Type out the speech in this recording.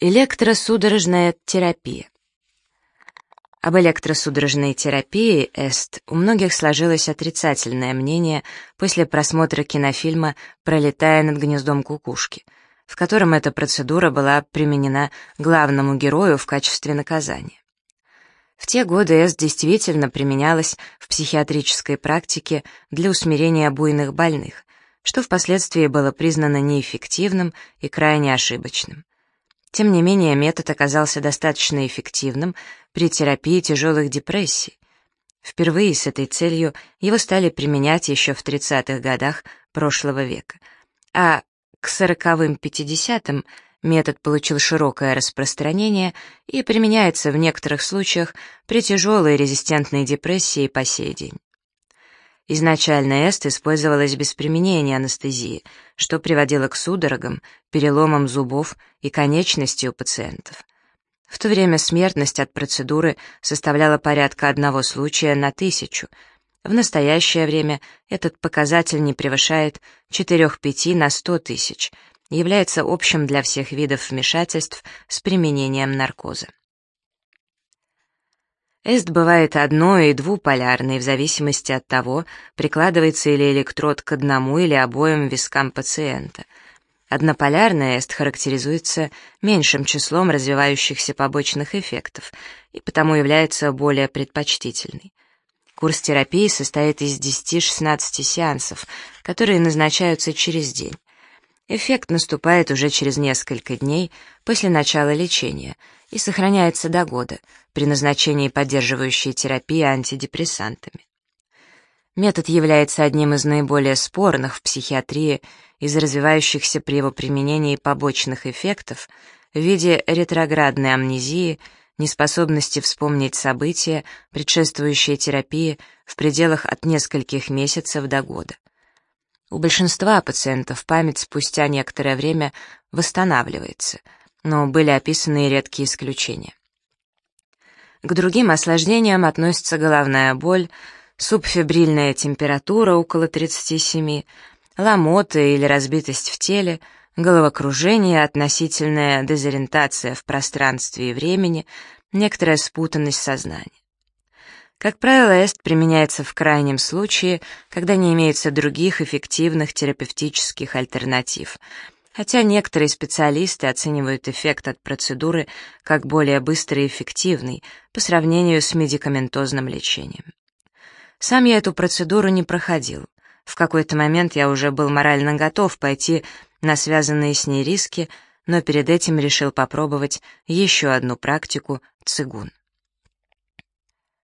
Электросудорожная терапия. Об электросудорожной терапии ЭСТ у многих сложилось отрицательное мнение после просмотра кинофильма «Пролетая над гнездом кукушки», в котором эта процедура была применена главному герою в качестве наказания. В те годы ЭСТ действительно применялась в психиатрической практике для усмирения буйных больных, что впоследствии было признано неэффективным и крайне ошибочным. Тем не менее, метод оказался достаточно эффективным при терапии тяжелых депрессий. Впервые с этой целью его стали применять еще в 30-х годах прошлого века, а к 40-50-м метод получил широкое распространение и применяется в некоторых случаях при тяжелой резистентной депрессии по сей день. Изначально эст использовалась без применения анестезии, что приводило к судорогам, переломам зубов и конечностей у пациентов. В то время смертность от процедуры составляла порядка одного случая на тысячу. В настоящее время этот показатель не превышает 4-5 на 100 тысяч, является общим для всех видов вмешательств с применением наркоза. Эст бывает одно- и двуполярный в зависимости от того, прикладывается ли электрод к одному или обоим вискам пациента. Однополярный эст характеризуется меньшим числом развивающихся побочных эффектов и потому является более предпочтительной. Курс терапии состоит из 10-16 сеансов, которые назначаются через день. Эффект наступает уже через несколько дней после начала лечения и сохраняется до года при назначении поддерживающей терапии антидепрессантами. Метод является одним из наиболее спорных в психиатрии из-за развивающихся при его применении побочных эффектов в виде ретроградной амнезии, неспособности вспомнить события, предшествующие терапии в пределах от нескольких месяцев до года. У большинства пациентов память спустя некоторое время восстанавливается, но были описаны и редкие исключения. К другим осложнениям относятся головная боль, субфибрильная температура около 37, ломота или разбитость в теле, головокружение, относительная дезориентация в пространстве и времени, некоторая спутанность сознания. Как правило, эст применяется в крайнем случае, когда не имеется других эффективных терапевтических альтернатив, хотя некоторые специалисты оценивают эффект от процедуры как более быстрый и эффективный по сравнению с медикаментозным лечением. Сам я эту процедуру не проходил. В какой-то момент я уже был морально готов пойти на связанные с ней риски, но перед этим решил попробовать еще одну практику — цигун.